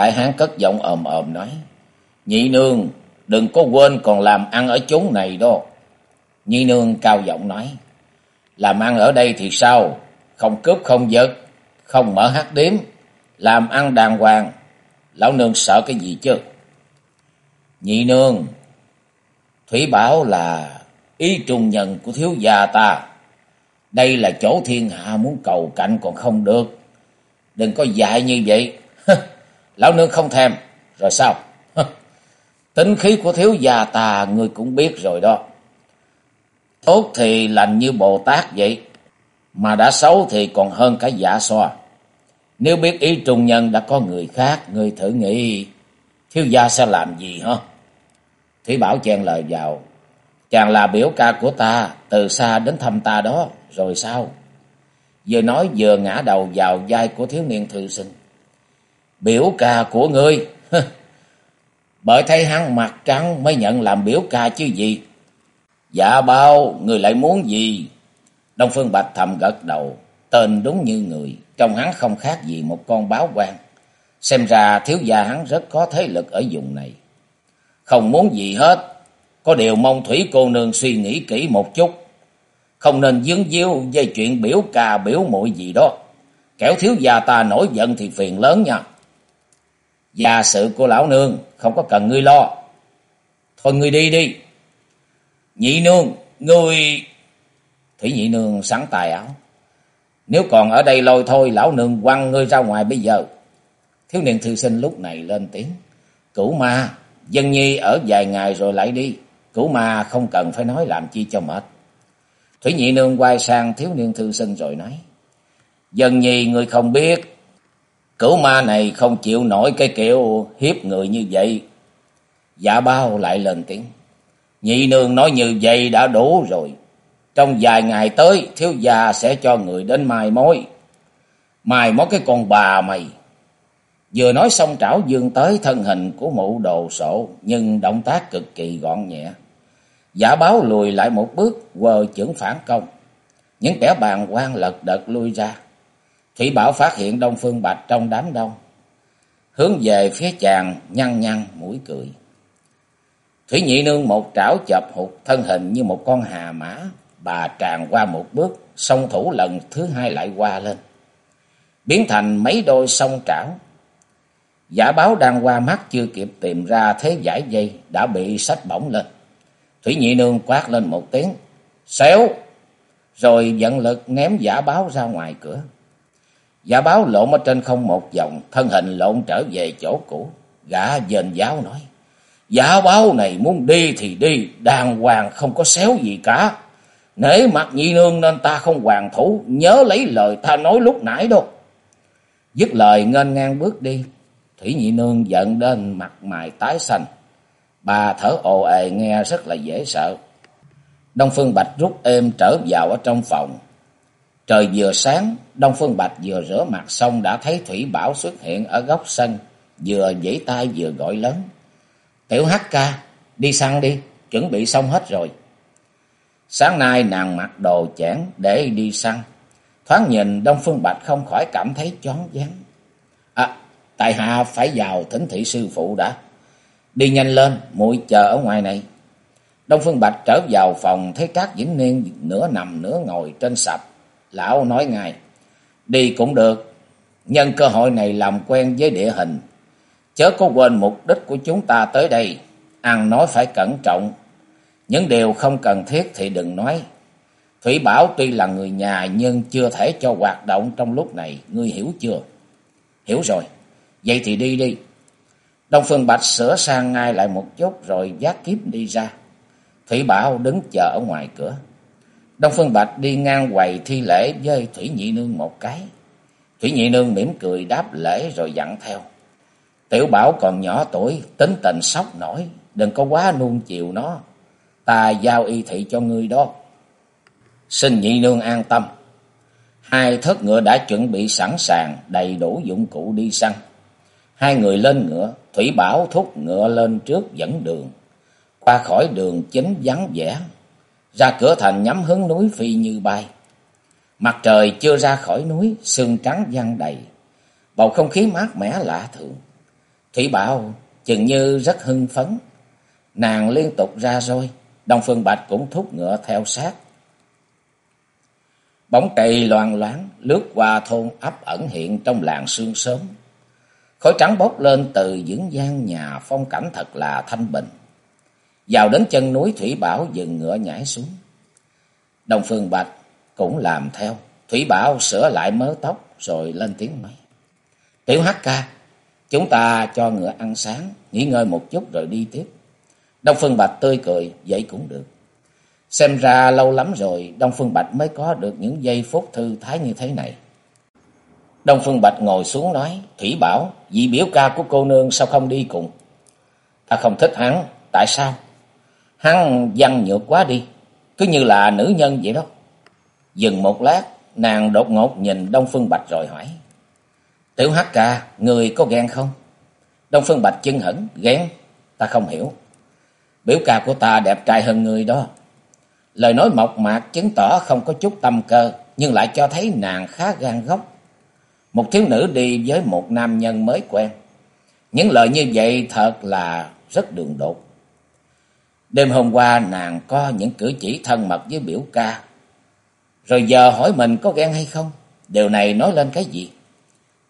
Đại hán cất giọng ồm ồm nói. Nhị nương, đừng có quên còn làm ăn ở chốn này đó. Nhị nương cao giọng nói. Làm ăn ở đây thì sao? Không cướp không giật, không mở hát điếm. Làm ăn đàng hoàng. Lão nương sợ cái gì chứ? Nhị nương, Thủy bảo là ý trùng nhân của thiếu gia ta. Đây là chỗ thiên hạ muốn cầu cạnh còn không được. Đừng có dại như vậy. Lão nương không thèm. Rồi sao? Tính khí của thiếu gia ta ngươi cũng biết rồi đó. Tốt thì lành như Bồ Tát vậy. Mà đã xấu thì còn hơn cả giả xoa. Nếu biết ý trung nhân đã có người khác, ngươi thử nghĩ thiếu gia sẽ làm gì hả? Thủy Bảo chen lời vào. Chàng là biểu ca của ta, từ xa đến thăm ta đó, rồi sao? Vừa nói vừa ngã đầu vào vai của thiếu niên thư sinh. Biểu ca của ngươi. Bởi thấy hắn mặt trắng mới nhận làm biểu ca chứ gì. Dạ bao, người lại muốn gì? Đông Phương Bạch thầm gật đầu. Tên đúng như người. Trong hắn không khác gì một con báo quan. Xem ra thiếu gia hắn rất có thế lực ở vùng này. Không muốn gì hết. Có điều mong Thủy cô nương suy nghĩ kỹ một chút. Không nên dướng díu dây chuyện biểu ca biểu muội gì đó. Kẻo thiếu gia ta nổi giận thì phiền lớn nha. Gia sự của lão nương không có cần ngươi lo. Thôi ngươi đi đi. Nhị nương, ngươi... Thủy nhị nương sẵn tài áo. Nếu còn ở đây lôi thôi, lão nương quăng ngươi ra ngoài bây giờ. Thiếu niên thư sinh lúc này lên tiếng. Cửu ma, dân nhi ở vài ngày rồi lại đi. Cửu ma không cần phải nói làm chi cho mệt. Thủy nhị nương quay sang thiếu niên thư sinh rồi nói. Dân nhi ngươi không biết Cửu ma này không chịu nổi cái kiểu hiếp người như vậy. Dạ bao lại lên tiếng. Nhị nương nói như vậy đã đủ rồi. Trong vài ngày tới, thiếu gia sẽ cho người đến mai mối. Mai mối cái con bà mày. Vừa nói xong trảo dương tới thân hình của mụ đồ sộ, nhưng động tác cực kỳ gọn nhẹ. Giả báo lùi lại một bước, quờ chưởng phản công. Những kẻ bàn quan lật đật lui ra. Thủy Bảo phát hiện Đông Phương Bạch trong đám đông. Hướng về phía chàng nhăn nhăn mũi cười. Thủy Nhị Nương một trảo chập hụt thân hình như một con hà mã. Bà tràn qua một bước, song thủ lần thứ hai lại qua lên. Biến thành mấy đôi song trảo. Giả báo đang qua mắt chưa kịp tìm ra thế giải dây đã bị sách bổng lên. Thủy Nhị Nương quát lên một tiếng. Xéo! Rồi dẫn lực ném giả báo ra ngoài cửa. Giả báo lộn ở trên không một vòng, thân hình lộn trở về chỗ cũ. Gã dền giáo nói, giả báo này muốn đi thì đi, đàng hoàng không có xéo gì cả. Nể mặt nhị nương nên ta không hoàn thủ, nhớ lấy lời ta nói lúc nãy đâu. Dứt lời ngênh ngang bước đi, Thủy nhị nương giận đến mặt mày tái xanh. Bà thở ồ ề nghe rất là dễ sợ. Đông Phương Bạch rút êm trở vào ở trong phòng, Trời vừa sáng, Đông Phương Bạch vừa rửa mặt xong đã thấy Thủy Bảo xuất hiện ở góc sân, vừa giãy tay vừa gọi lớn. Tiểu Hắc ca, đi săn đi, chuẩn bị xong hết rồi. Sáng nay nàng mặc đồ chẽn để đi săn. Thoáng nhìn Đông Phương Bạch không khỏi cảm thấy chóng váng. À, tại hạ phải vào thỉnh thị sư phụ đã. Đi nhanh lên, muội chờ ở ngoài này. Đông Phương Bạch trở vào phòng thấy Trác Vĩnh Niên nửa nằm nửa ngồi trên sập Lão nói ngay, đi cũng được, nhân cơ hội này làm quen với địa hình. Chớ có quên mục đích của chúng ta tới đây, ăn nói phải cẩn trọng. Những điều không cần thiết thì đừng nói. Thủy Bảo tuy là người nhà nhưng chưa thể cho hoạt động trong lúc này, ngươi hiểu chưa? Hiểu rồi, vậy thì đi đi. Đông Phương Bạch sửa sang ngay lại một chút rồi giác kiếp đi ra. Thủy Bảo đứng chờ ở ngoài cửa. Đông Phương Bạch đi ngang quầy thi lễ với Thủy Nhị Nương một cái. Thủy Nhị Nương mỉm cười đáp lễ rồi dặn theo. Tiểu Bảo còn nhỏ tuổi, tính tình sốc nổi, đừng có quá nuông chiều nó. Ta giao y thị cho ngươi đó. Xin nhị nương an tâm. Hai thất ngựa đã chuẩn bị sẵn sàng, đầy đủ dụng cụ đi săn. Hai người lên ngựa, Thủy Bảo thúc ngựa lên trước dẫn đường. Qua khỏi đường chính vắng vẻ, ra cửa thành nhắm hướng núi phi như bay. Mặt trời chưa ra khỏi núi, sương trắng văng đầy. Bầu không khí mát mẻ lạ thường. Thủy Bảo chừng như rất hưng phấn. Nàng liên tục ra rồi, Đông Phương Bạch cũng thúc ngựa theo sát. Bóng cây loan loáng lướt qua thôn ấp ẩn hiện trong làng sương sớm. Khói trắng bốc lên từ những gian nhà phong cảnh thật là thanh bình. Vào đến chân núi Thủy Bảo dừng ngựa nhảy xuống. Đông Phương Bạch cũng làm theo. Thủy Bảo sửa lại mớ tóc rồi lên tiếng nói. Tiểu Hắc ca, chúng ta cho ngựa ăn sáng, nghỉ ngơi một chút rồi đi tiếp. Đông Phương Bạch tươi cười, vậy cũng được. Xem ra lâu lắm rồi Đông Phương Bạch mới có được những giây phút thư thái như thế này. Đông Phương Bạch ngồi xuống nói, Thủy Bảo, vị biểu ca của cô nương sao không đi cùng? Ta không thích hắn, tại sao? Hắn văn nhược quá đi, cứ như là nữ nhân vậy đó. Dừng một lát, nàng đột ngột nhìn Đông Phương Bạch rồi hỏi. Tiểu Hắc ca, người có ghen không? Đông Phương Bạch chân hững, ghen, ta không hiểu. Biểu ca của ta đẹp trai hơn người đó. Lời nói mộc mạc chứng tỏ không có chút tâm cơ, nhưng lại cho thấy nàng khá gan góc. Một thiếu nữ đi với một nam nhân mới quen. Những lời như vậy thật là rất đường đột. Đêm hôm qua nàng có những cử chỉ thân mật với biểu ca. Rồi giờ hỏi mình có ghen hay không? Điều này nói lên cái gì?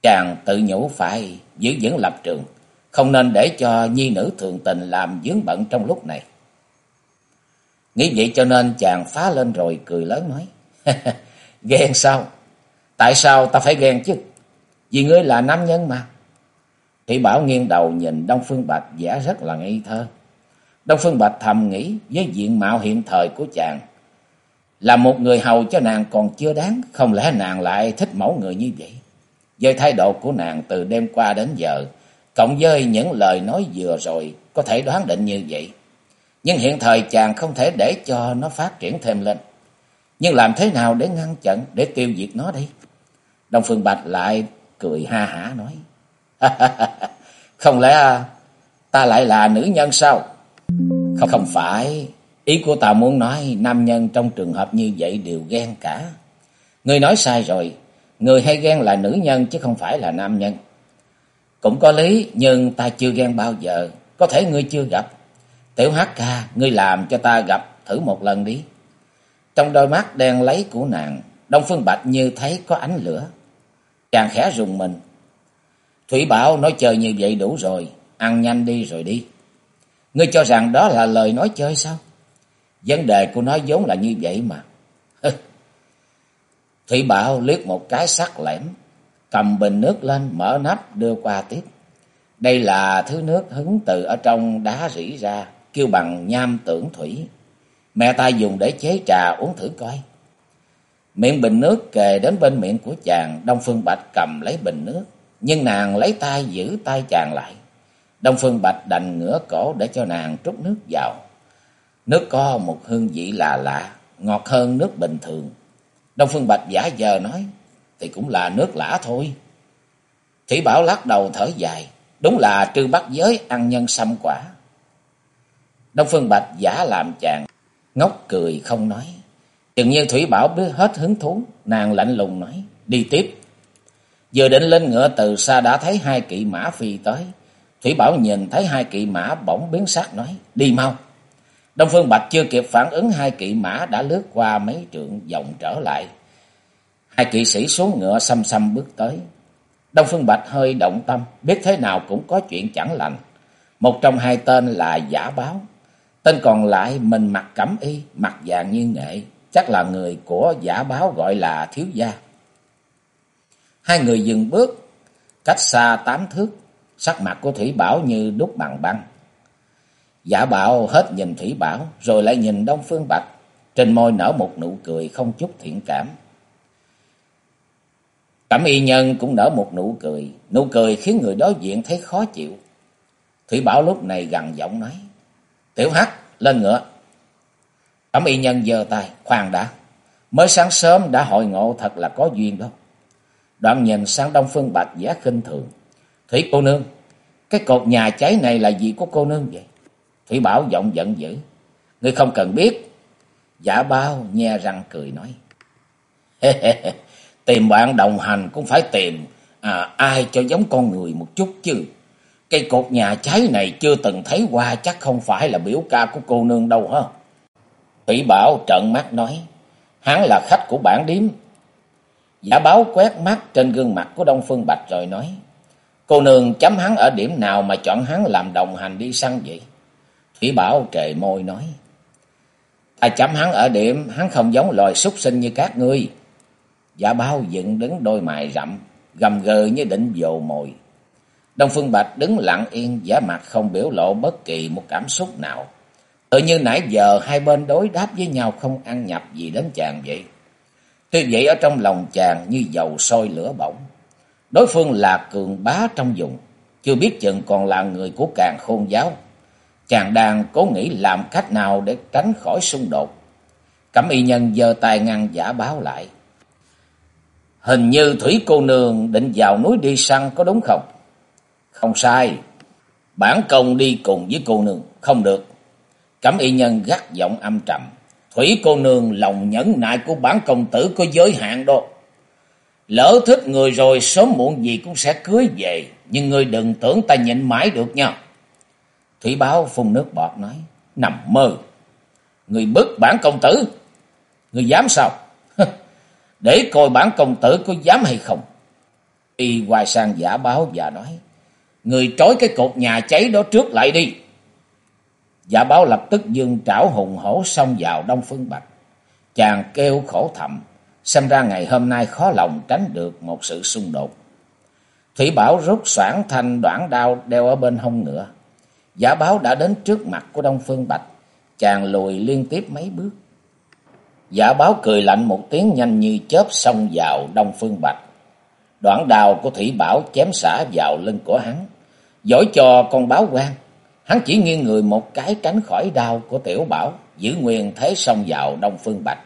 Chàng tự nhủ phải giữ vững lập trường. Không nên để cho nhi nữ thường tình làm dướng bận trong lúc này. Nghĩ vậy cho nên chàng phá lên rồi cười lớn nói. ghen sao? Tại sao ta phải ghen chứ? Vì ngươi là nam nhân mà. Thị Bảo nghiêng đầu nhìn Đông Phương Bạch giả rất là ngây thơ. Đông Phương Bạch thầm nghĩ với diện mạo hiện thời của chàng. Là một người hầu cho nàng còn chưa đáng, không lẽ nàng lại thích mẫu người như vậy? Với thái độ của nàng từ đêm qua đến giờ, cộng với những lời nói vừa rồi, có thể đoán định như vậy. Nhưng hiện thời chàng không thể để cho nó phát triển thêm lên. Nhưng làm thế nào để ngăn chặn, để tiêu diệt nó đi Đông Phương Bạch lại cười ha hả nói. không lẽ ta lại là nữ nhân sao? Không, không phải. Ý của ta muốn nói nam nhân trong trường hợp như vậy đều ghen cả. người nói sai rồi. Người hay ghen là nữ nhân chứ không phải là nam nhân. Cũng có lý nhưng ta chưa ghen bao giờ. Có thể ngươi chưa gặp. Tiểu hát ca, ngươi làm cho ta gặp thử một lần đi. Trong đôi mắt đen lấy của nàng, Đông Phương Bạch như thấy có ánh lửa. Chàng khẽ rùng mình. Thủy Bảo nói chơi như vậy đủ rồi, ăn nhanh đi rồi đi. Ngươi cho rằng đó là lời nói chơi sao? Vấn đề của nó vốn là như vậy mà. Thủy Bảo liếc một cái sắc lẻm, cầm bình nước lên mở nắp đưa qua tiếp. Đây là thứ nước hứng từ ở trong đá rỉ ra, kêu bằng nham tưởng thủy. Mẹ ta dùng để chế trà uống thử coi. Miệng bình nước kề đến bên miệng của chàng, Đông Phương Bạch cầm lấy bình nước, nhưng nàng lấy tay giữ tay chàng lại. Đông Phương Bạch đành ngửa cổ để cho nàng trút nước vào. Nước có một hương vị lạ lạ, ngọt hơn nước bình thường. Đông Phương Bạch giả giờ nói, thì cũng là nước lã thôi. Thủy Bảo lắc đầu thở dài, đúng là trư bắt giới ăn nhân xăm quả. Đông Phương Bạch giả làm chàng, ngốc cười không nói. Chừng như Thủy Bảo biết hết hứng thú, nàng lạnh lùng nói, đi tiếp. Vừa định lên ngựa từ xa đã thấy hai kỵ mã phi tới. Thủy Bảo nhìn thấy hai kỵ mã bỗng biến sắc nói, đi mau. Đông Phương Bạch chưa kịp phản ứng hai kỵ mã đã lướt qua mấy trượng vòng trở lại. Hai kỵ sĩ xuống ngựa xăm xăm bước tới. Đông Phương Bạch hơi động tâm, biết thế nào cũng có chuyện chẳng lành. Một trong hai tên là giả báo. Tên còn lại mình mặc cẩm y, mặt vàng như nghệ, chắc là người của giả báo gọi là thiếu gia. Hai người dừng bước, cách xa tám thước, sắc mặt của Thủy Bảo như đúc bằng băng. Giả bảo hết nhìn Thủy Bảo, rồi lại nhìn Đông Phương Bạch, trên môi nở một nụ cười không chút thiện cảm. Cẩm y nhân cũng nở một nụ cười, nụ cười khiến người đối diện thấy khó chịu. Thủy Bảo lúc này gằn giọng nói, Tiểu Hắc, lên ngựa. Cẩm y nhân giơ tay, khoan đã, mới sáng sớm đã hội ngộ thật là có duyên đó. Đoạn nhìn sang Đông Phương Bạch giá khinh thường, Thủy cô nương, cái cột nhà cháy này là gì của cô nương vậy? Thủy Bảo giọng giận dữ, Ngươi không cần biết. Giả bao nhe răng cười nói. tìm bạn đồng hành cũng phải tìm à, ai cho giống con người một chút chứ. Cây cột nhà cháy này chưa từng thấy qua chắc không phải là biểu ca của cô nương đâu hả? Thủy Bảo trợn mắt nói. Hắn là khách của bản điếm. Giả báo quét mắt trên gương mặt của Đông Phương Bạch rồi nói. Cô nương chấm hắn ở điểm nào mà chọn hắn làm đồng hành đi săn vậy? Thủy Bảo trề môi nói. Ta chấm hắn ở điểm, hắn không giống loài súc sinh như các ngươi. Giả bao dựng đứng đôi mày rậm, gầm gờ như định dồ mồi. Đông Phương Bạch đứng lặng yên, giả mặt không biểu lộ bất kỳ một cảm xúc nào. Tự như nãy giờ hai bên đối đáp với nhau không ăn nhập gì đến chàng vậy. Tuy vậy ở trong lòng chàng như dầu sôi lửa bỏng. Đối phương là cường bá trong vùng, chưa biết chừng còn là người của càng khôn giáo. Chàng đang cố nghĩ làm cách nào để tránh khỏi xung đột. Cẩm y nhân giơ tay ngăn giả báo lại. Hình như Thủy cô nương định vào núi đi săn có đúng không? Không sai. Bản công đi cùng với cô nương. Không được. Cẩm y nhân gắt giọng âm trầm. Thủy cô nương lòng nhẫn nại của bản công tử có giới hạn đó. Lỡ thích người rồi, sớm muộn gì cũng sẽ cưới về. Nhưng ngươi đừng tưởng ta nhịn mãi được nha. Thủy báo phun nước bọt nói. Nằm mơ. Người bức bản công tử. Người dám sao? Để coi bản công tử có dám hay không. Y hoài sang giả báo và nói. Người trói cái cột nhà cháy đó trước lại đi. Giả báo lập tức dương trảo hùng hổ xông vào Đông Phương Bạch. Chàng kêu khổ thầm. Xem ra ngày hôm nay khó lòng tránh được một sự xung đột. Thủy Bảo rút soảng thanh đoạn đao đeo ở bên hông ngựa. Giả báo đã đến trước mặt của Đông Phương Bạch. Chàng lùi liên tiếp mấy bước. Giả báo cười lạnh một tiếng nhanh như chớp xông vào Đông Phương Bạch. Đoạn đào của Thủy Bảo chém xả vào lưng của hắn. Giỏi cho con báo quan. Hắn chỉ nghiêng người một cái tránh khỏi đao của Tiểu Bảo. Giữ nguyên thế xông vào Đông Phương Bạch.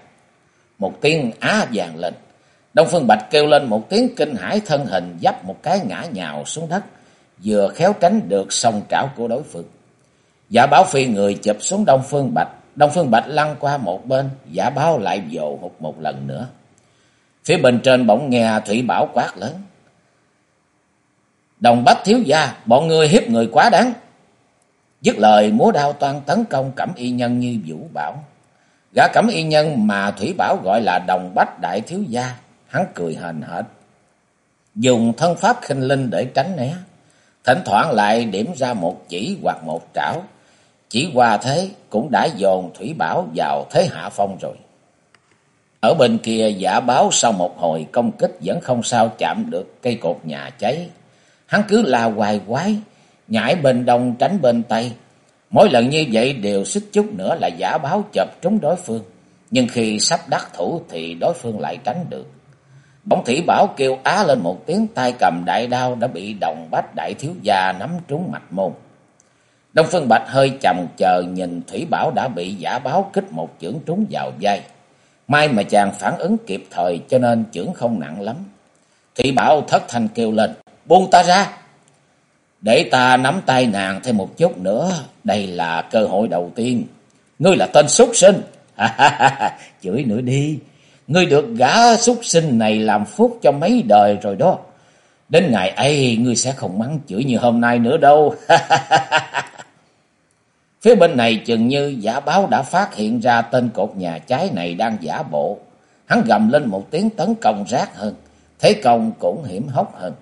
Một tiếng á vàng lên. Đông Phương Bạch kêu lên một tiếng kinh hãi thân hình dấp một cái ngã nhào xuống đất vừa khéo tránh được song trảo của đối phương. Giả báo phi người chụp xuống Đông Phương Bạch, Đông Phương Bạch lăn qua một bên, giả báo lại vồ hụt một lần nữa. Phía bên trên bỗng nghe Thủy Bảo quát lớn. Đồng Bách thiếu gia, bọn người hiếp người quá đáng. Dứt lời múa đao toan tấn công cẩm y nhân như vũ bảo. Gã cẩm y nhân mà Thủy Bảo gọi là đồng bách đại thiếu gia, hắn cười hền hệt. Dùng thân pháp khinh linh để tránh né. Thỉnh thoảng lại điểm ra một chỉ hoặc một trảo. Chỉ qua thế cũng đã dồn Thủy Bảo vào thế hạ phong rồi. Ở bên kia giả báo sau một hồi công kích vẫn không sao chạm được cây cột nhà cháy. Hắn cứ la hoài quái, nhảy bên đông tránh bên tây. Mỗi lần như vậy đều xích chút nữa là giả báo chập trúng đối phương. Nhưng khi sắp đắc thủ thì đối phương lại tránh được. Bỗng Thủy Bảo kêu á lên một tiếng tay cầm đại đao đã bị đồng bách đại thiếu gia nắm trúng mạch môn. Đông Phương Bạch hơi chầm chờ nhìn Thủy Bảo đã bị giả báo kích một chưởng trúng vào vai. May mà chàng phản ứng kịp thời cho nên chưởng không nặng lắm. Thủy Bảo thất thanh kêu lên, buông ta ra. Để ta nắm tay nàng thêm một chút nữa, đây là cơ hội đầu tiên. Ngươi là tên súc sinh, chửi nữa đi. Ngươi được gã súc sinh này làm phúc cho mấy đời rồi đó. Đến ngày ấy ngươi sẽ không mắng chửi như hôm nay nữa đâu. Phía bên này chừng như giả báo đã phát hiện ra tên cột nhà trái này đang giả bộ. Hắn gầm lên một tiếng tấn công rác hơn. Thế công cũng hiểm hóc hơn.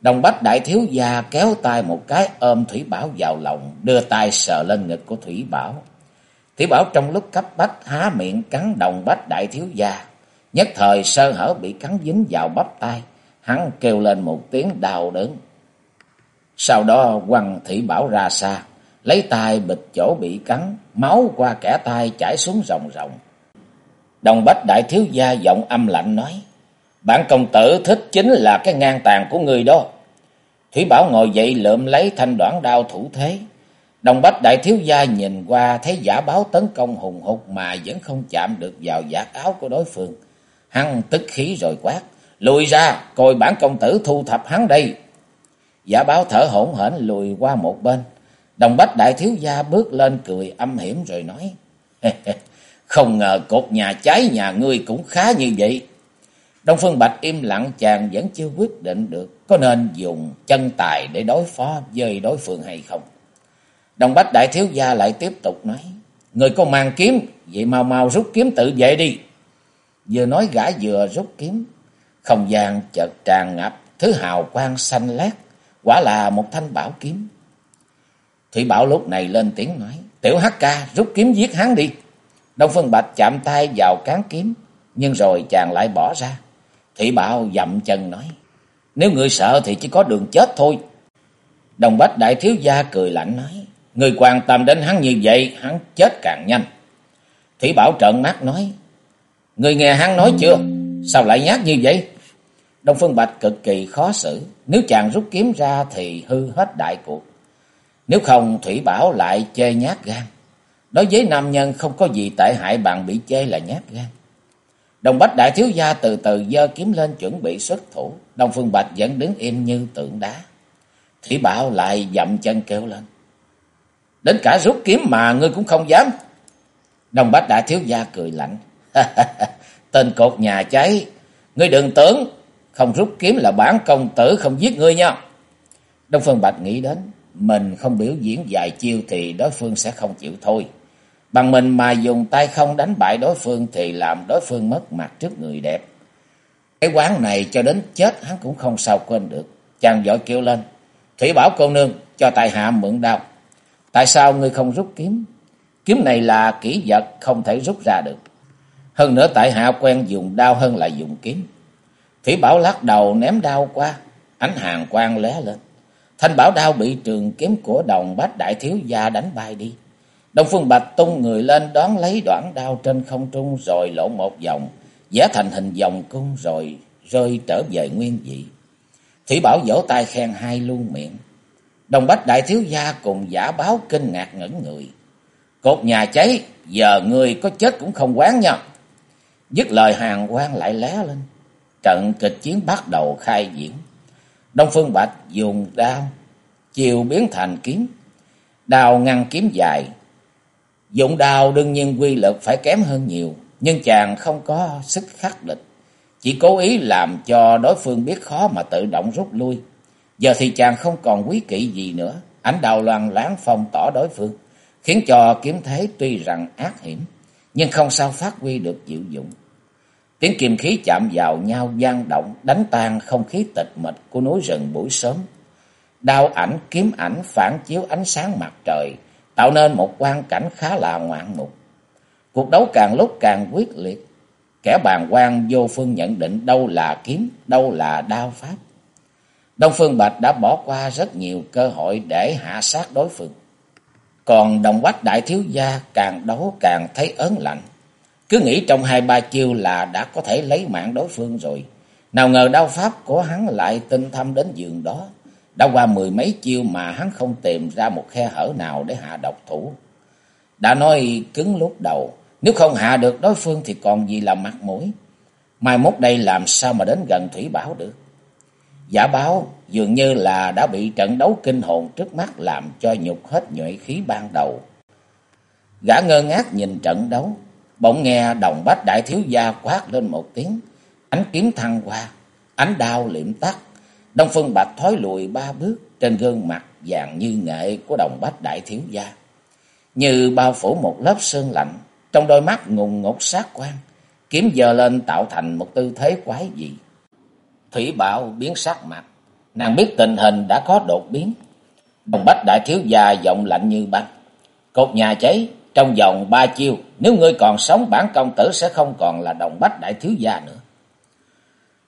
Đồng bách đại thiếu gia kéo tay một cái ôm Thủy Bảo vào lòng, đưa tay sờ lên ngực của Thủy Bảo. Thủy Bảo trong lúc cấp bách há miệng cắn đồng bách đại thiếu gia. Nhất thời sơ hở bị cắn dính vào bắp tay. Hắn kêu lên một tiếng đau đớn. Sau đó quăng Thủy Bảo ra xa. Lấy tay bịch chỗ bị cắn. Máu qua kẻ tay chảy xuống ròng ròng. Đồng bách đại thiếu gia giọng âm lạnh nói. Bản công tử thích chính là cái ngang tàn của người đó. Thủy Bảo ngồi dậy lượm lấy thanh đoạn đao thủ thế. Đồng bách đại thiếu gia nhìn qua thấy giả báo tấn công hùng hục mà vẫn không chạm được vào giả áo của đối phương. hăng tức khí rồi quát. Lùi ra, coi bản công tử thu thập hắn đây. Giả báo thở hổn hển lùi qua một bên. Đồng bách đại thiếu gia bước lên cười âm hiểm rồi nói. Không ngờ cột nhà cháy nhà ngươi cũng khá như vậy. Đông Phương Bạch im lặng chàng vẫn chưa quyết định được có nên dùng chân tài để đối phó với đối phương hay không. Đồng Bách Đại Thiếu Gia lại tiếp tục nói. Người có mang kiếm, vậy mau mau rút kiếm tự vệ đi. Vừa nói gã vừa rút kiếm. Không gian chợt tràn ngập, thứ hào quang xanh lét, quả là một thanh bảo kiếm. Thủy Bảo lúc này lên tiếng nói. Tiểu Hắc ca rút kiếm giết hắn đi. Đông Phương Bạch chạm tay vào cán kiếm, nhưng rồi chàng lại bỏ ra. Thủy Bảo dậm chân nói. Nếu người sợ thì chỉ có đường chết thôi. Đồng Bách Đại Thiếu Gia cười lạnh nói. Người quan tâm đến hắn như vậy, hắn chết càng nhanh. Thủy Bảo trợn mắt nói. Người nghe hắn nói chưa? Sao lại nhát như vậy? Đông Phương Bạch cực kỳ khó xử. Nếu chàng rút kiếm ra thì hư hết đại cuộc. Nếu không Thủy Bảo lại chê nhát gan. Đối với nam nhân không có gì tệ hại bằng bị chê là nhát gan. Đồng Bách Đại Thiếu Gia từ từ dơ kiếm lên chuẩn bị xuất thủ. Đông Phương Bạch vẫn đứng im như tượng đá. Thủy Bảo lại dậm chân kêu lên. Đến cả rút kiếm mà ngươi cũng không dám. Đồng Bách Đại Thiếu Gia cười lạnh. Tên cột nhà cháy. Ngươi đừng tưởng. Không rút kiếm là bản công tử không giết ngươi nha. Đông Phương Bạch nghĩ đến. Mình không biểu diễn vài chiêu thì đối phương sẽ không chịu thôi. Bằng mình mà dùng tay không đánh bại đối phương thì làm đối phương mất mặt trước người đẹp. Cái quán này cho đến chết hắn cũng không sao quên được. Chàng giỏi kêu lên. Thủy bảo cô nương, cho tại hạ mượn đao. Tại sao ngươi không rút kiếm? Kiếm này là kỹ vật, không thể rút ra được. Hơn nữa tại hạ quen dùng đao hơn là dùng kiếm. Thủy bảo lắc đầu ném đao qua. Ánh hàng quang lé lên. Thanh bảo đao bị trường kiếm của đồng bách đại thiếu gia đánh bay đi. Đông Phương Bạch tung người lên đón lấy đoạn đao trên không trung rồi lộ một vòng, vẽ thành hình vòng cung rồi rơi trở về nguyên vị. Thủy Bảo vỗ tay khen hai luôn miệng. Đồng Bách Đại Thiếu Gia cùng giả báo kinh ngạc ngẩn người. Cột nhà cháy, giờ người có chết cũng không quán nha. Dứt lời hàng quan lại lé lên. Trận kịch chiến bắt đầu khai diễn. Đông Phương Bạch dùng đao, chiều biến thành kiếm. đào ngăn kiếm dài, Dụng đao đương nhiên quy lực phải kém hơn nhiều, nhưng chàng không có sức khắc địch. Chỉ cố ý làm cho đối phương biết khó mà tự động rút lui. Giờ thì chàng không còn quý kỵ gì nữa. Ánh đào loàn láng phong tỏ đối phương, khiến cho kiếm thế tuy rằng ác hiểm, nhưng không sao phát huy được diệu dụng. Tiếng kiềm khí chạm vào nhau gian động, đánh tan không khí tịch mịch của núi rừng buổi sớm. Đao ảnh, kiếm ảnh phản chiếu ánh sáng mặt trời, tạo nên một quan cảnh khá là ngoạn mục. Cuộc đấu càng lúc càng quyết liệt, kẻ bàn quan vô phương nhận định đâu là kiếm, đâu là đao pháp. Đông Phương Bạch đã bỏ qua rất nhiều cơ hội để hạ sát đối phương. Còn Đồng Quách Đại Thiếu Gia càng đấu càng thấy ớn lạnh. Cứ nghĩ trong hai ba chiêu là đã có thể lấy mạng đối phương rồi. Nào ngờ đao pháp của hắn lại tinh thâm đến giường đó. Đã qua mười mấy chiêu mà hắn không tìm ra một khe hở nào để hạ độc thủ. Đã nói cứng lúc đầu, nếu không hạ được đối phương thì còn gì là mặt mũi. Mai mốt đây làm sao mà đến gần Thủy Bảo được. Giả báo dường như là đã bị trận đấu kinh hồn trước mắt làm cho nhục hết nhuệ khí ban đầu. Gã ngơ ngác nhìn trận đấu, bỗng nghe đồng bách đại thiếu gia quát lên một tiếng. Ánh kiếm thăng qua, ánh đao liệm tắt, Đông Phương Bạch thói lùi ba bước trên gương mặt vàng như nghệ của đồng bách đại thiếu gia. Như bao phủ một lớp sương lạnh, trong đôi mắt ngùng ngục sát quan, kiếm giờ lên tạo thành một tư thế quái dị. Thủy Bảo biến sắc mặt, nàng biết tình hình đã có đột biến. Đồng bách đại thiếu gia giọng lạnh như băng. Cột nhà cháy, trong vòng ba chiêu, nếu ngươi còn sống bản công tử sẽ không còn là đồng bách đại thiếu gia nữa.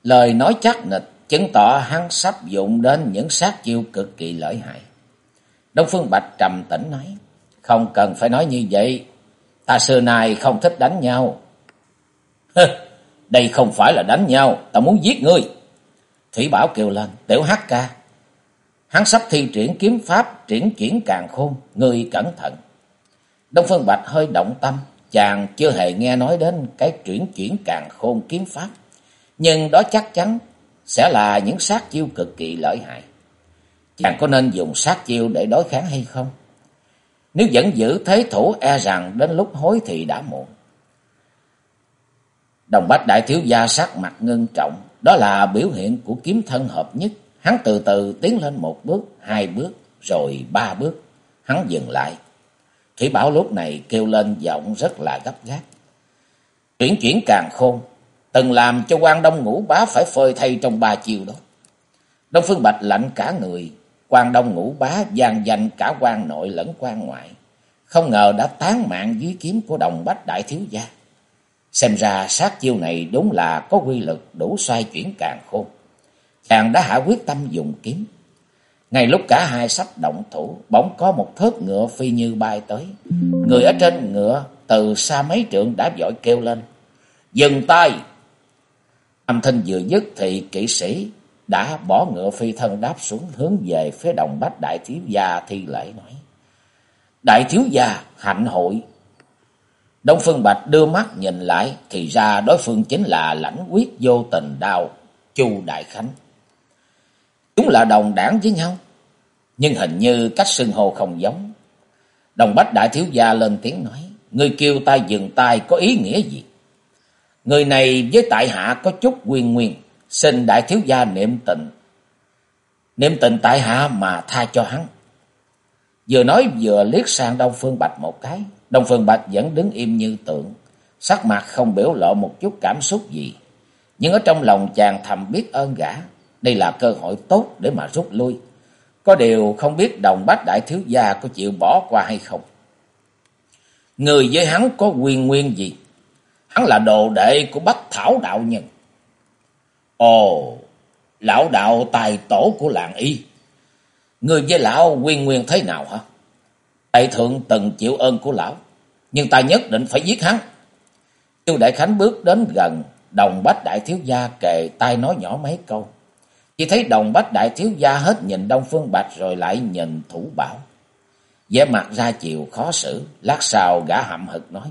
Lời nói chắc nịch, chứng tỏ hắn sắp dụng đến những sát chiêu cực kỳ lợi hại. Đông Phương Bạch trầm tĩnh nói, không cần phải nói như vậy, ta xưa nay không thích đánh nhau. Đây không phải là đánh nhau, ta muốn giết ngươi. Thủy Bảo kêu lên, tiểu hắc ca. Hắn sắp thi triển kiếm pháp, triển chuyển càng khôn, ngươi cẩn thận. Đông Phương Bạch hơi động tâm, chàng chưa hề nghe nói đến cái chuyển chuyển càng khôn kiếm pháp. Nhưng đó chắc chắn sẽ là những sát chiêu cực kỳ lợi hại. Chàng có nên dùng sát chiêu để đối kháng hay không? Nếu vẫn giữ thế thủ e rằng đến lúc hối thì đã muộn. Đồng Bách Đại Thiếu Gia sắc mặt ngưng trọng. Đó là biểu hiện của kiếm thân hợp nhất. Hắn từ từ tiến lên một bước, hai bước, rồi ba bước. Hắn dừng lại. Thủy Bảo lúc này kêu lên giọng rất là gấp gáp. Chuyển chuyển càng khôn, từng làm cho quan đông ngũ bá phải phơi thay trong ba chiều đó. Đông Phương Bạch lạnh cả người, quan đông ngũ bá gian danh cả quan nội lẫn quan ngoại. Không ngờ đã tán mạng dưới kiếm của đồng bách đại thiếu gia. Xem ra sát chiêu này đúng là có quy lực đủ xoay chuyển càng khôn. Chàng đã hạ quyết tâm dùng kiếm. Ngay lúc cả hai sắp động thủ, bỗng có một thớt ngựa phi như bay tới. Người ở trên ngựa từ xa mấy trượng đã vội kêu lên. Dừng tay! Âm thanh vừa dứt thì kỵ sĩ đã bỏ ngựa phi thân đáp xuống hướng về phía đồng bách đại thiếu gia thi lễ nói. Đại thiếu gia hạnh hội. Đông Phương Bạch đưa mắt nhìn lại thì ra đối phương chính là lãnh quyết vô tình đao Chu Đại Khánh. Chúng là đồng đảng với nhau, nhưng hình như cách xưng hô không giống. Đồng Bách Đại Thiếu Gia lên tiếng nói, người kêu ta dừng tay có ý nghĩa gì? Người này với tại hạ có chút quyền nguyên, xin Đại Thiếu Gia niệm tình. Niệm tình tại hạ mà tha cho hắn. Vừa nói vừa liếc sang Đông Phương Bạch một cái, Đông Phương Bạch vẫn đứng im như tượng, sắc mặt không biểu lộ một chút cảm xúc gì. Nhưng ở trong lòng chàng thầm biết ơn gã, đây là cơ hội tốt để mà rút lui. Có điều không biết đồng bách đại thiếu gia có chịu bỏ qua hay không. Người với hắn có quyền nguyên gì? Hắn là đồ đệ của Bách Thảo Đạo Nhân. Ồ, lão đạo tài tổ của làng y. Người với lão quyền nguyên thế nào hả? Đại thượng từng chịu ơn của lão, nhưng ta nhất định phải giết hắn. Chu Đại Khánh bước đến gần, đồng bách đại thiếu gia kề tai nói nhỏ mấy câu. Chỉ thấy đồng bách đại thiếu gia hết nhìn Đông Phương Bạch rồi lại nhìn thủ bảo. vẻ mặt ra chiều khó xử, lát sau gã hậm hực nói.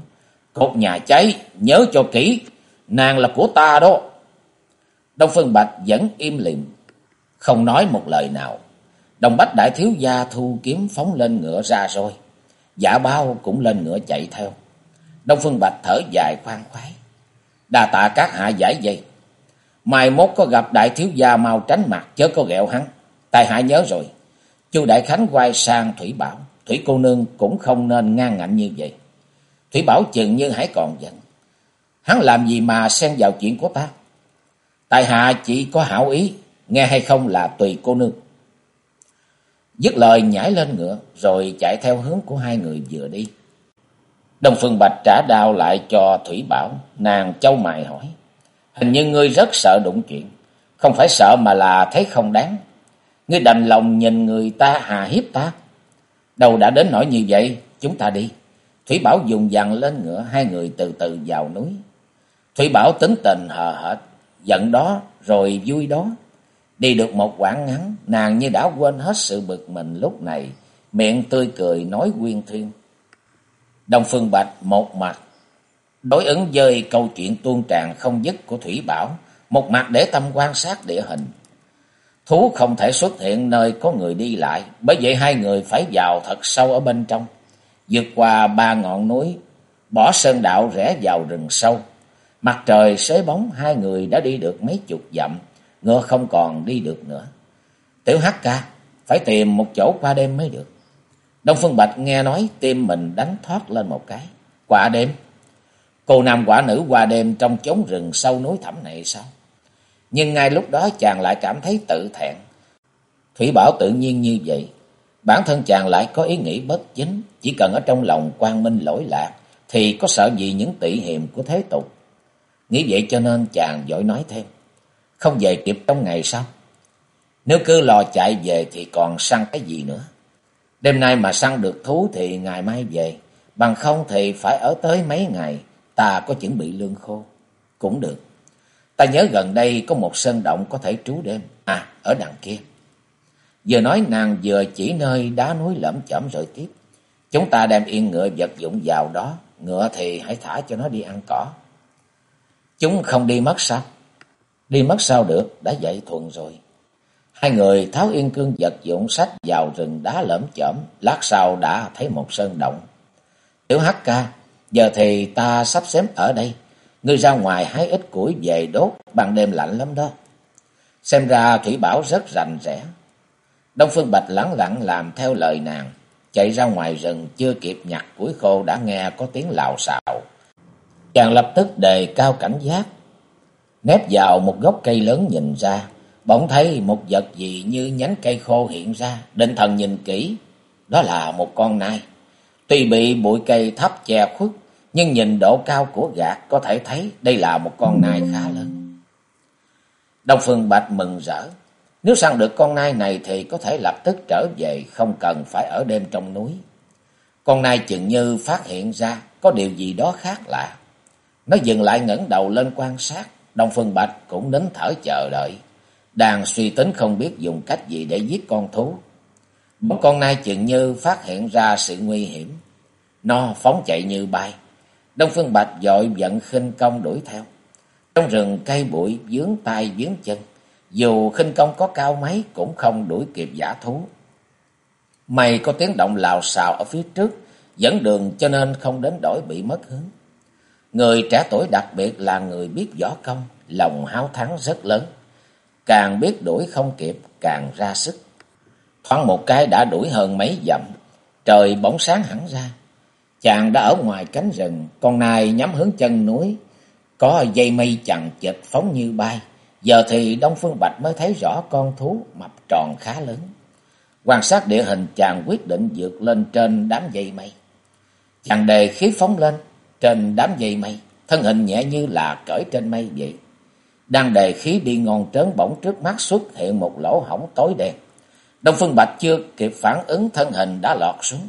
Cột nhà cháy, nhớ cho kỹ, nàng là của ta đó. Đông Phương Bạch vẫn im lìm, không nói một lời nào. Đồng bách đại thiếu gia thu kiếm phóng lên ngựa ra rồi. Giả bao cũng lên ngựa chạy theo. Đông Phương Bạch thở dài khoan khoái. Đà tạ các hạ giải dây. Mai mốt có gặp đại thiếu gia mau tránh mặt chớ có ghẹo hắn. Tài hạ nhớ rồi. Chu Đại Khánh quay sang Thủy Bảo. Thủy cô nương cũng không nên ngang ngạnh như vậy. Thủy Bảo chừng như hãy còn giận. Hắn làm gì mà xen vào chuyện của ta? Tài hạ chỉ có hảo ý. Nghe hay không là tùy cô nương. Dứt lời nhảy lên ngựa rồi chạy theo hướng của hai người vừa đi. Đông Phương Bạch trả đao lại cho Thủy Bảo. Nàng châu mày hỏi. Hình như ngươi rất sợ đụng chuyện. Không phải sợ mà là thấy không đáng. Ngươi đành lòng nhìn người ta hà hiếp ta. Đâu đã đến nỗi như vậy, chúng ta đi. Thủy Bảo dùng dằn lên ngựa, hai người từ từ vào núi. Thủy Bảo tính tình hờ hệt, giận đó rồi vui đó. Đi được một quãng ngắn, nàng như đã quên hết sự bực mình lúc này, miệng tươi cười nói quyên thiên. Đông Phương Bạch một mặt đối ứng với câu chuyện tuôn tràn không dứt của Thủy Bảo, một mặt để tâm quan sát địa hình. Thú không thể xuất hiện nơi có người đi lại, bởi vậy hai người phải vào thật sâu ở bên trong, vượt qua ba ngọn núi, bỏ sơn đạo rẽ vào rừng sâu. Mặt trời xới bóng hai người đã đi được mấy chục dặm, ngựa không còn đi được nữa. Tiểu Hắc ca, phải tìm một chỗ qua đêm mới được. Đông Phương Bạch nghe nói tim mình đánh thoát lên một cái. Qua đêm? Cô nam quả nữ qua đêm trong chốn rừng sâu núi thẳm này sao? Nhưng ngay lúc đó chàng lại cảm thấy tự thẹn. Thủy Bảo tự nhiên như vậy. Bản thân chàng lại có ý nghĩ bất chính. Chỉ cần ở trong lòng quang minh lỗi lạc. Thì có sợ gì những tị hiềm của thế tục. Nghĩ vậy cho nên chàng giỏi nói thêm. Không về kịp trong ngày sau. Nếu cứ lò chạy về thì còn săn cái gì nữa. Đêm nay mà săn được thú thì ngày mai về. Bằng không thì phải ở tới mấy ngày ta có chuẩn bị lương khô. Cũng được. Ta nhớ gần đây có một sơn động có thể trú đêm. À, ở đằng kia. Vừa nói nàng vừa chỉ nơi đá núi lẫm chẩm rồi tiếp. Chúng ta đem yên ngựa vật dụng vào đó. Ngựa thì hãy thả cho nó đi ăn cỏ. Chúng không đi mất sao? Đi mất sao được, đã dậy thuận rồi. Hai người tháo yên cương vật dụng sách vào rừng đá lởm chởm, lát sau đã thấy một sơn động. Tiểu Hắc ca, giờ thì ta sắp xếp ở đây, ngươi ra ngoài hái ít củi về đốt, ban đêm lạnh lắm đó. Xem ra Thủy Bảo rất rành rẽ. Đông Phương Bạch lẳng lặng làm theo lời nàng, chạy ra ngoài rừng chưa kịp nhặt củi khô đã nghe có tiếng lào xạo. Chàng lập tức đề cao cảnh giác, nép vào một gốc cây lớn nhìn ra, bỗng thấy một vật gì như nhánh cây khô hiện ra, định thần nhìn kỹ, đó là một con nai. Tuy bị bụi cây thấp che khuất, nhưng nhìn độ cao của gạt có thể thấy đây là một con nai khá lớn. Đông Phương Bạch mừng rỡ, nếu săn được con nai này thì có thể lập tức trở về, không cần phải ở đêm trong núi. Con nai chừng như phát hiện ra có điều gì đó khác lạ. Nó dừng lại ngẩng đầu lên quan sát, Đông Phương Bạch cũng nín thở chờ đợi. Đang suy tính không biết dùng cách gì để giết con thú. Một con nai chừng như phát hiện ra sự nguy hiểm. Nó phóng chạy như bay. Đông Phương Bạch dội giận khinh công đuổi theo. Trong rừng cây bụi dướng tay dướng chân. Dù khinh công có cao mấy cũng không đuổi kịp giả thú. mày có tiếng động lào xào ở phía trước. Dẫn đường cho nên không đến đổi bị mất hướng. Người trẻ tuổi đặc biệt là người biết võ công, lòng háo thắng rất lớn. Càng biết đuổi không kịp, càng ra sức. Thoáng một cái đã đuổi hơn mấy dặm, trời bóng sáng hẳn ra. Chàng đã ở ngoài cánh rừng, con nai nhắm hướng chân núi, có dây mây chằng chịch phóng như bay. Giờ thì Đông Phương Bạch mới thấy rõ con thú mập tròn khá lớn. Quan sát địa hình chàng quyết định vượt lên trên đám dây mây. Chàng đề khí phóng lên, trên đám dây mây, thân hình nhẹ như là cởi trên mây vậy. Đang đề khí đi ngon trớn bỗng trước mắt xuất hiện một lỗ hổng tối đen. Đông Phương Bạch chưa kịp phản ứng thân hình đã lọt xuống.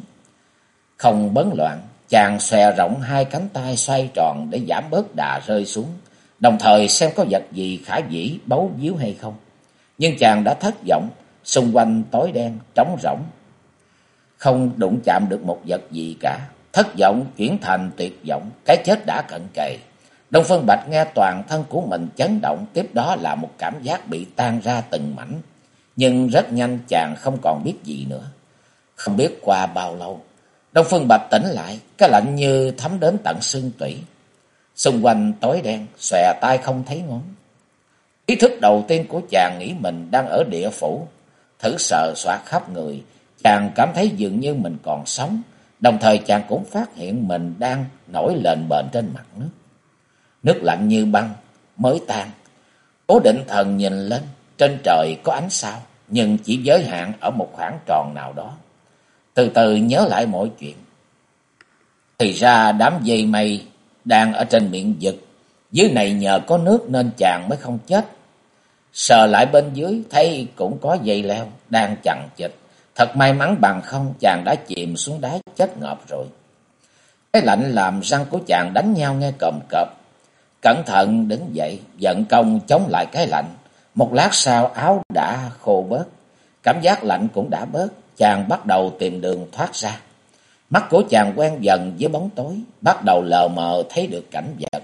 Không bấn loạn, chàng xòe rộng hai cánh tay xoay tròn để giảm bớt đà rơi xuống. Đồng thời xem có vật gì khả dĩ bấu víu hay không. Nhưng chàng đã thất vọng, xung quanh tối đen, trống rỗng. Không đụng chạm được một vật gì cả. Thất vọng chuyển thành tuyệt vọng, cái chết đã cận kề. Đông Phương Bạch nghe toàn thân của mình chấn động, tiếp đó là một cảm giác bị tan ra từng mảnh. Nhưng rất nhanh chàng không còn biết gì nữa. Không biết qua bao lâu, Đông Phương Bạch tỉnh lại, cái lạnh như thấm đến tận xương tủy. Xung quanh tối đen, xòe tay không thấy ngón. Ý thức đầu tiên của chàng nghĩ mình đang ở địa phủ. Thử sợ soạt khắp người, chàng cảm thấy dường như mình còn sống. Đồng thời chàng cũng phát hiện mình đang nổi lên bền trên mặt nước. Nước lạnh như băng, mới tan. Cố định thần nhìn lên, trên trời có ánh sao, nhưng chỉ giới hạn ở một khoảng tròn nào đó. Từ từ nhớ lại mọi chuyện. Thì ra đám dây mây đang ở trên miệng vực. Dưới này nhờ có nước nên chàng mới không chết. Sờ lại bên dưới thấy cũng có dây leo đang chằng chịch. Thật may mắn bằng không chàng đã chìm xuống đáy chết ngợp rồi. Cái lạnh làm răng của chàng đánh nhau nghe cộm cọp. Cẩn thận đứng dậy, giận công chống lại cái lạnh. Một lát sau áo đã khô bớt. Cảm giác lạnh cũng đã bớt. Chàng bắt đầu tìm đường thoát ra. Mắt của chàng quen dần với bóng tối. Bắt đầu lờ mờ thấy được cảnh vật.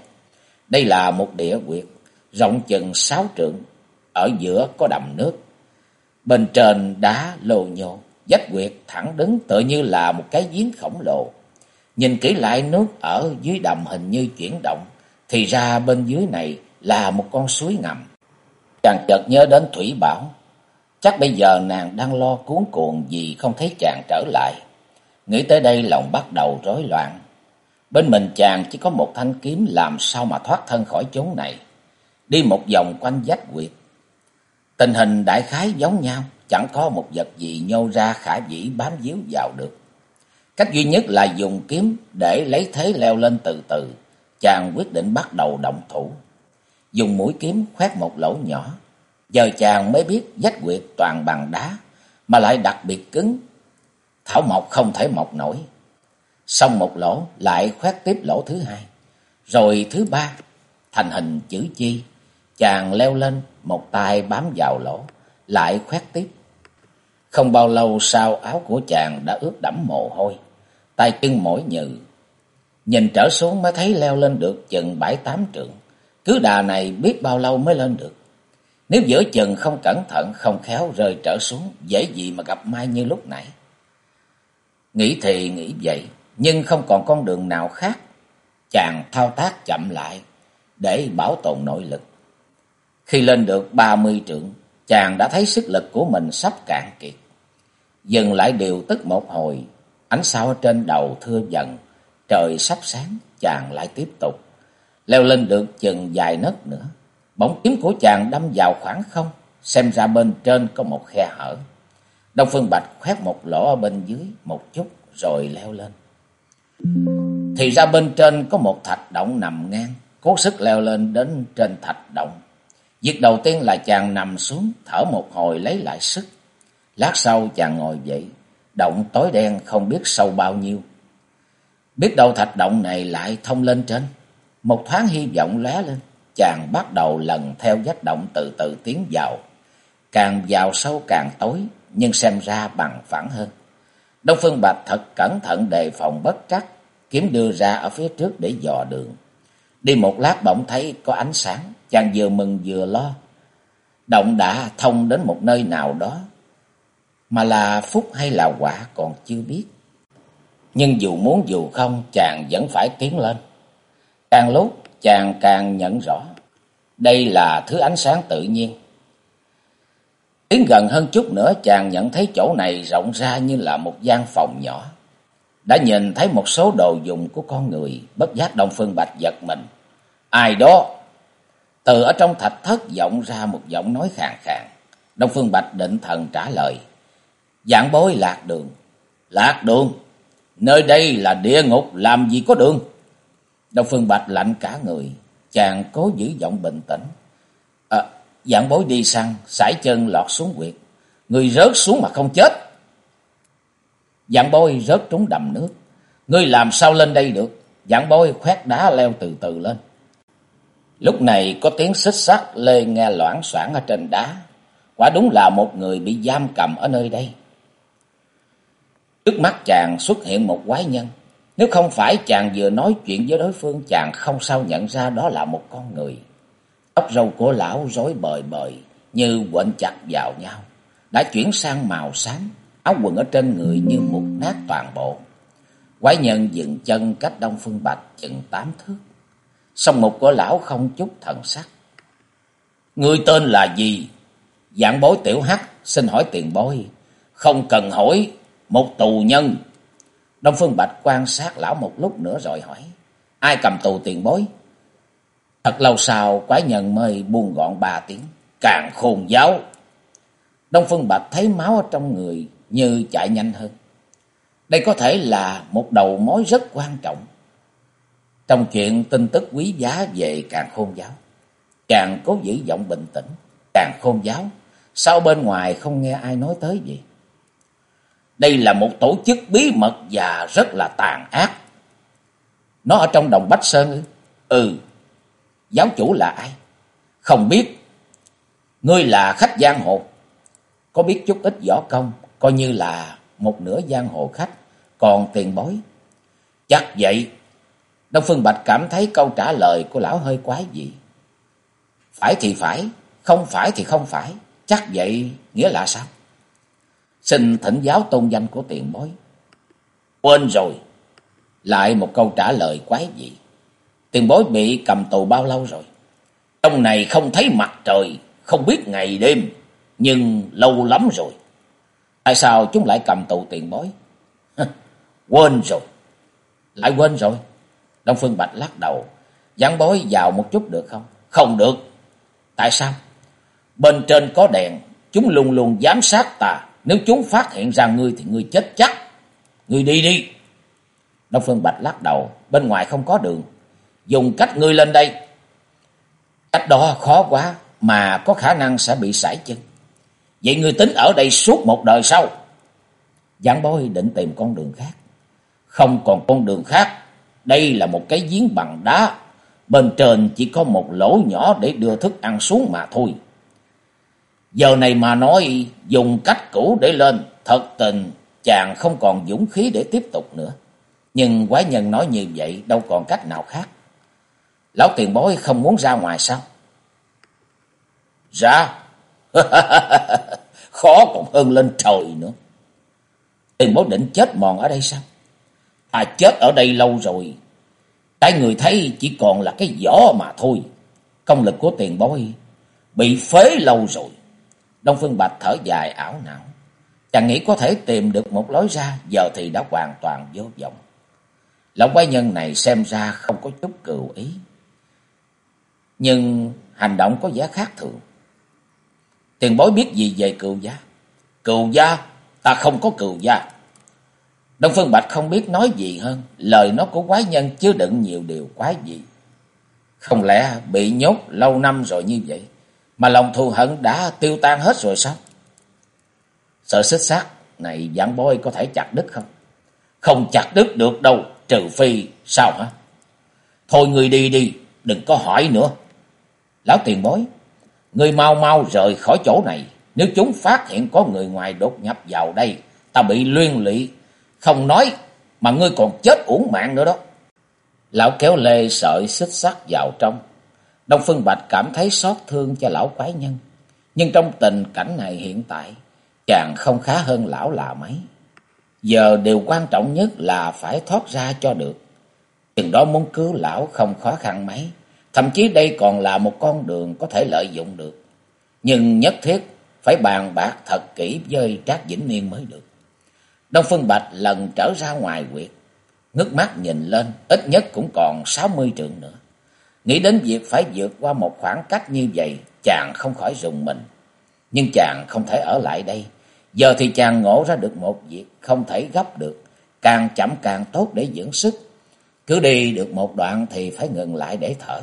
Đây là một địa quyệt rộng chừng sáu trượng. Ở giữa có đầm nước. Bên trên đá lồ nhô, vách quyệt thẳng đứng tựa như là một cái giếng khổng lồ. Nhìn kỹ lại nước ở dưới đầm hình như chuyển động, thì ra bên dưới này là một con suối ngầm. Chàng chợt nhớ đến Thủy Bảo. Chắc bây giờ nàng đang lo cuốn cuồng vì không thấy chàng trở lại. Nghĩ tới đây lòng bắt đầu rối loạn. Bên mình chàng chỉ có một thanh kiếm làm sao mà thoát thân khỏi chốn này. Đi một vòng quanh vách quyệt. Tình hình đại khái giống nhau, chẳng có một vật gì nhô ra khả dĩ bám víu vào được. Cách duy nhất là dùng kiếm để lấy thế leo lên từ từ. Chàng quyết định bắt đầu động thủ. Dùng mũi kiếm khoét một lỗ nhỏ. Giờ chàng mới biết vách quyệt toàn bằng đá, mà lại đặc biệt cứng. Thảo mộc không thể mọc nổi. Xong một lỗ lại khoét tiếp lỗ thứ hai. Rồi thứ ba, thành hình chữ chi. Chàng leo lên, một tay bám vào lỗ, lại khoét tiếp. Không bao lâu sau áo của chàng đã ướt đẫm mồ hôi, tay chân mỏi nhừ. Nhìn trở xuống mới thấy leo lên được chừng bảy tám trượng. Cứ đà này biết bao lâu mới lên được. Nếu giữa chừng không cẩn thận, không khéo rơi trở xuống, dễ gì mà gặp Mai như lúc nãy. Nghĩ thì nghĩ vậy, nhưng không còn con đường nào khác. Chàng thao tác chậm lại để bảo tồn nội lực. Khi lên được ba mươi trượng, chàng đã thấy sức lực của mình sắp cạn kiệt. Dừng lại điều tức một hồi, ánh sao trên đầu thưa dần, trời sắp sáng, chàng lại tiếp tục. Leo lên được chừng vài nấc nữa, bóng kiếm của chàng đâm vào khoảng không, xem ra bên trên có một khe hở. Đông Phương Bạch khoét một lỗ ở bên dưới một chút rồi leo lên. Thì ra bên trên có một thạch động nằm ngang, cố sức leo lên đến trên thạch động. Việc đầu tiên là chàng nằm xuống, thở một hồi lấy lại sức. Lát sau chàng ngồi dậy, động tối đen không biết sâu bao nhiêu. Biết đâu thạch động này lại thông lên trên. Một thoáng hy vọng lóe lên, chàng bắt đầu lần theo vách động từ từ tiến vào. Càng vào sâu càng tối, nhưng xem ra bằng phẳng hơn. Đông Phương Bạch thật cẩn thận đề phòng bất trắc, kiếm đưa ra ở phía trước để dò đường. Đi một lát bỗng thấy có ánh sáng, chàng vừa mừng vừa lo. Động đã thông đến một nơi nào đó, mà là phúc hay là quả còn chưa biết. Nhưng dù muốn dù không, chàng vẫn phải tiến lên. Càng lúc, chàng càng nhận rõ, đây là thứ ánh sáng tự nhiên. Tiến gần hơn chút nữa, chàng nhận thấy chỗ này rộng ra như là một gian phòng nhỏ. Đã nhìn thấy một số đồ dùng của con người, bất giác Đông Phương Bạch giật mình. Ai đó? Từ ở trong thạch thất vọng ra một giọng nói khàn khàn. Đông Phương Bạch định thần trả lời. Dạng bối lạc đường. Lạc đường? Nơi đây là địa ngục, làm gì có đường? Đông Phương Bạch lạnh cả người. Chàng cố giữ giọng bình tĩnh. À, dạng bối đi săn, sải chân lọt xuống quyệt. Người rớt xuống mà không chết. Dạng bối rớt trúng đầm nước. Ngươi làm sao lên đây được? Dạng bối khoét đá leo từ từ lên. Lúc này có tiếng xích sắt lê nghe loãng soảng ở trên đá. Quả đúng là một người bị giam cầm ở nơi đây. Trước mắt chàng xuất hiện một quái nhân. Nếu không phải chàng vừa nói chuyện với đối phương, chàng không sao nhận ra đó là một con người. Tóc râu của lão rối bời bời, như quện chặt vào nhau. Đã chuyển sang màu xám, áo quần ở trên người như mục nát toàn bộ. Quái nhân dừng chân cách Đông Phương Bạch chừng tám thước. Song mục của lão không chút thần sắc. Người tên là gì? Dạng bối tiểu hắc, xin hỏi tiền bối. Không cần hỏi, một tù nhân. Đông Phương Bạch quan sát lão một lúc nữa rồi hỏi. Ai cầm tù tiền bối? Thật lâu sau, quái nhân mới buông gọn ba tiếng. Càng khôn giáo. Đông Phương Bạch thấy máu ở trong người như chạy nhanh hơn. Đây có thể là một đầu mối rất quan trọng. Trong chuyện tin tức quý giá về càng khôn giáo. Chàng cố giữ giọng bình tĩnh. Càng khôn giáo. Sao bên ngoài không nghe ai nói tới gì? Đây là một tổ chức bí mật và rất là tàn ác. Nó ở trong đồng Bách Sơn ư? Ừ. Giáo chủ là ai? Không biết. Ngươi là khách giang hồ. Có biết chút ít võ công, coi như là một nửa giang hồ khách, còn tiền bối. Chắc vậy. Đông Phương Bạch cảm thấy câu trả lời của lão hơi quái dị. Phải thì phải, không phải thì không phải. Chắc vậy nghĩa là sao? Xin thỉnh giáo tôn danh của tiền bối. Quên rồi. Lại một câu trả lời quái dị. Tiền bối bị cầm tù bao lâu rồi? Trong này không thấy mặt trời, không biết ngày đêm, nhưng lâu lắm rồi. Tại sao chúng lại cầm tù tiền bối? quên rồi. Lại quên rồi. Đông Phương Bạch lắc đầu. Giảng bối vào một chút được không? Không được. Tại sao? Bên trên có đèn, chúng luôn luôn giám sát ta. Nếu chúng phát hiện ra ngươi thì ngươi chết chắc. Ngươi đi đi. Đông Phương Bạch lắc đầu. Bên ngoài không có đường. Dùng cách ngươi lên đây. Cách đó khó quá. Mà có khả năng sẽ bị sải chân. Vậy ngươi tính ở đây suốt một đời sau. Giảng bối định tìm con đường khác. Không còn con đường khác. Đây là một cái giếng bằng đá. Bên trên chỉ có một lỗ nhỏ để đưa thức ăn xuống mà thôi. Giờ này mà nói dùng cách cũ để lên, thật tình chàng không còn dũng khí để tiếp tục nữa. Nhưng quái nhân nói như vậy đâu còn cách nào khác. Lão tiền bối không muốn ra ngoài sao? Ra? Dạ. Khó còn hơn lên trời nữa. Tiền bối định chết mòn ở đây sao? À chết ở đây lâu rồi. Cái người thấy chỉ còn là cái vỏ mà thôi. Công lực của tiền bối bị phế lâu rồi. Đông Phương Bạch thở dài ảo não. Chàng nghĩ có thể tìm được một lối ra, giờ thì đã hoàn toàn vô vọng. Lão quái nhân này xem ra không có chút cựu ý. Nhưng hành động có giá khác thường. Tiền bối biết gì về cựu gia? Cựu gia? Ta không có cựu gia. Đông Phương Bạch không biết nói gì hơn. Lời nói của quái nhân chứa đựng nhiều điều quái dị. Không lẽ bị nhốt lâu năm rồi như vậy? Mà lòng thù hận đã tiêu tan hết rồi sao? Sợ xích xác này giảng bối có thể chặt đứt không? Không chặt đứt được đâu, trừ phi sao hả? Thôi người đi đi, đừng có hỏi nữa. Lão tiền bối, người mau mau rời khỏi chỗ này. Nếu chúng phát hiện có người ngoài đột nhập vào đây, ta bị luyên lị. Không nói, mà ngươi còn chết uổng mạng nữa đó. Lão kéo lê sợi xích sắt vào trong. Đông Phương Bạch cảm thấy xót thương cho lão quái nhân. Nhưng trong tình cảnh này hiện tại, chàng không khá hơn lão là mấy. Giờ điều quan trọng nhất là phải thoát ra cho được. Chừng đó muốn cứu lão không khó khăn mấy. Thậm chí đây còn là một con đường có thể lợi dụng được. Nhưng nhất thiết phải bàn bạc thật kỹ với Trác Vĩnh Niên mới được. Đông Phương Bạch lần trở ra ngoài quyệt. Ngước mắt nhìn lên, ít nhất cũng còn sáu mươi trượng nữa. Nghĩ đến việc phải vượt qua một khoảng cách như vậy, chàng không khỏi rùng mình. Nhưng chàng không thể ở lại đây. Giờ thì chàng ngộ ra được một việc không thể gấp được. Càng chậm càng tốt để dưỡng sức. Cứ đi được một đoạn thì phải ngừng lại để thở.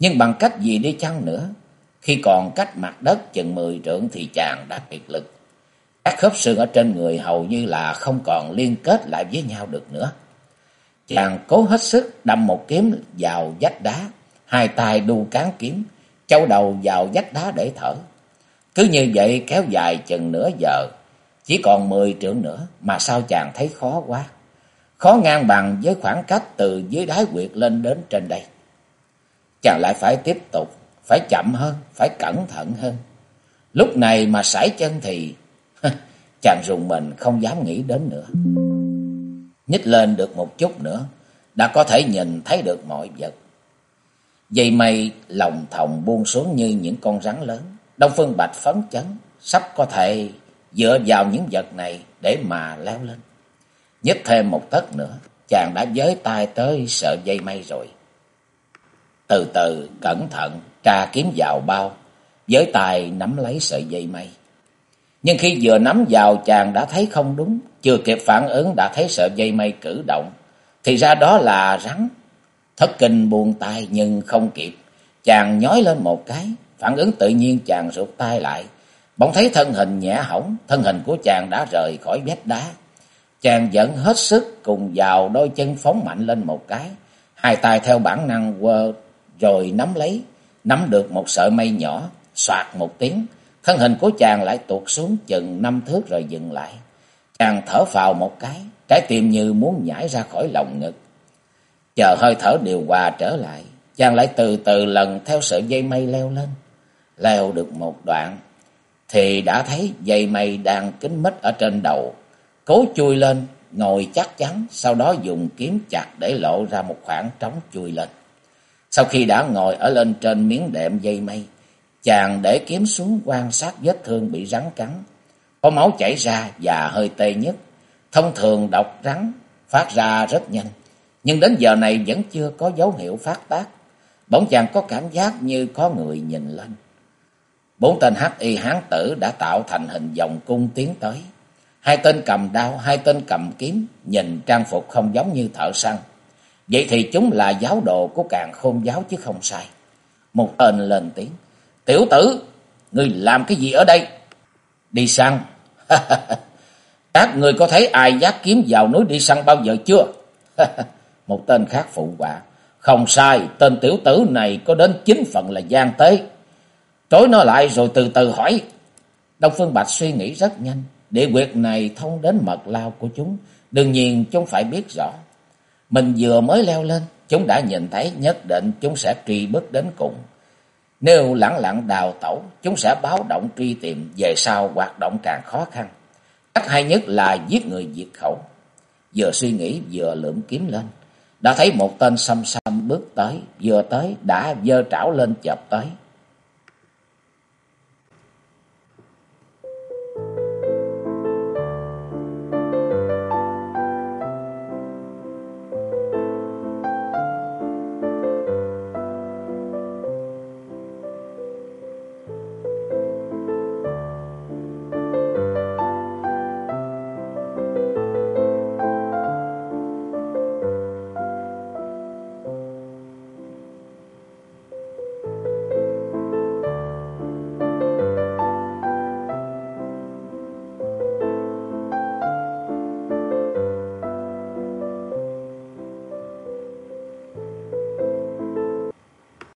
Nhưng bằng cách gì đi chăng nữa, khi còn cách mặt đất chừng mười trượng thì chàng đã kiệt lực. Các khớp xương ở trên người hầu như là không còn liên kết lại với nhau được nữa. Chàng cố hết sức đâm một kiếm vào vách đá, hai tay đu cán kiếm, châu đầu vào vách đá để thở. Cứ như vậy kéo dài chừng nửa giờ, chỉ còn mười trượng nữa mà sao chàng thấy khó quá. Khó ngang bằng với khoảng cách từ dưới đáy quyệt lên đến trên đây. Chàng lại phải tiếp tục, phải chậm hơn, phải cẩn thận hơn. Lúc này mà sải chân thì chàng rùng mình không dám nghĩ đến nữa. Nhích lên được một chút nữa, đã có thể nhìn thấy được mọi vật. Dây mây lòng thòng buông xuống như những con rắn lớn. Đông Phương Bạch phấn chấn, sắp có thể dựa vào những vật này để mà leo lên. Nhích thêm một tấc nữa, chàng đã giới tay tới sợ dây mây rồi. Từ từ, cẩn thận, tra kiếm vào bao, với tay nắm lấy sợi dây mây. Nhưng khi vừa nắm vào chàng đã thấy không đúng, chưa kịp phản ứng đã thấy sợi dây mây cử động. Thì ra đó là rắn. Thất kinh buông tay nhưng không kịp. Chàng nhói lên một cái, phản ứng tự nhiên chàng rụt tay lại. Bỗng thấy thân hình nhẹ hỏng, thân hình của chàng đã rời khỏi vách đá. Chàng vẫn hết sức cùng vào đôi chân phóng mạnh lên một cái. Hai tay theo bản năng quơ rồi nắm lấy, nắm được một sợi mây nhỏ, soạt một tiếng. Thân hình của chàng lại tuột xuống chừng năm thước rồi dừng lại. Chàng thở phào một cái, trái tim như muốn nhảy ra khỏi lòng ngực. Chờ hơi thở điều hòa trở lại, chàng lại từ từ lần theo sợi dây mây leo lên. Leo được một đoạn, thì đã thấy dây mây đang kín mít ở trên đầu. Cố chui lên, ngồi chắc chắn, sau đó dùng kiếm chặt để lộ ra một khoảng trống chui lên. Sau khi đã ngồi ở lên trên miếng đệm dây mây, chàng để kiếm xuống quan sát vết thương bị rắn cắn. Có máu chảy ra và hơi tê nhất. Thông thường độc rắn phát ra rất nhanh, nhưng đến giờ này vẫn chưa có dấu hiệu phát tác. Bỗng chàng có cảm giác như có người nhìn lên. Bốn tên hắc y hán tử đã tạo thành hình vòng cung tiến tới. Hai tên cầm đao, hai tên cầm kiếm, nhìn trang phục không giống như thợ săn. Vậy thì chúng là giáo đồ của càng khôn giáo chứ không sai. Một tên lên tiếng. Tiểu tử, ngươi làm cái gì ở đây? Đi săn. Các người có thấy ai giác kiếm vào núi đi săn bao giờ chưa? Một tên khác phụ quả. Không sai, tên tiểu tử này có đến chín phần là gian tế. Trối nó lại rồi từ từ hỏi. Đông Phương Bạch suy nghĩ rất nhanh. Địa quyệt này thông đến mật lao của chúng. Đương nhiên chúng phải biết rõ. Mình vừa mới leo lên, chúng đã nhìn thấy nhất định chúng sẽ truy bước đến cùng. Nếu lặng lặng đào tẩu, chúng sẽ báo động truy tìm, về sau hoạt động càng khó khăn. Cách hay nhất là giết người diệt khẩu. Vừa suy nghĩ vừa lượm kiếm lên. Đã thấy một tên xăm xăm bước tới, vừa tới đã dơ trảo lên chập tới.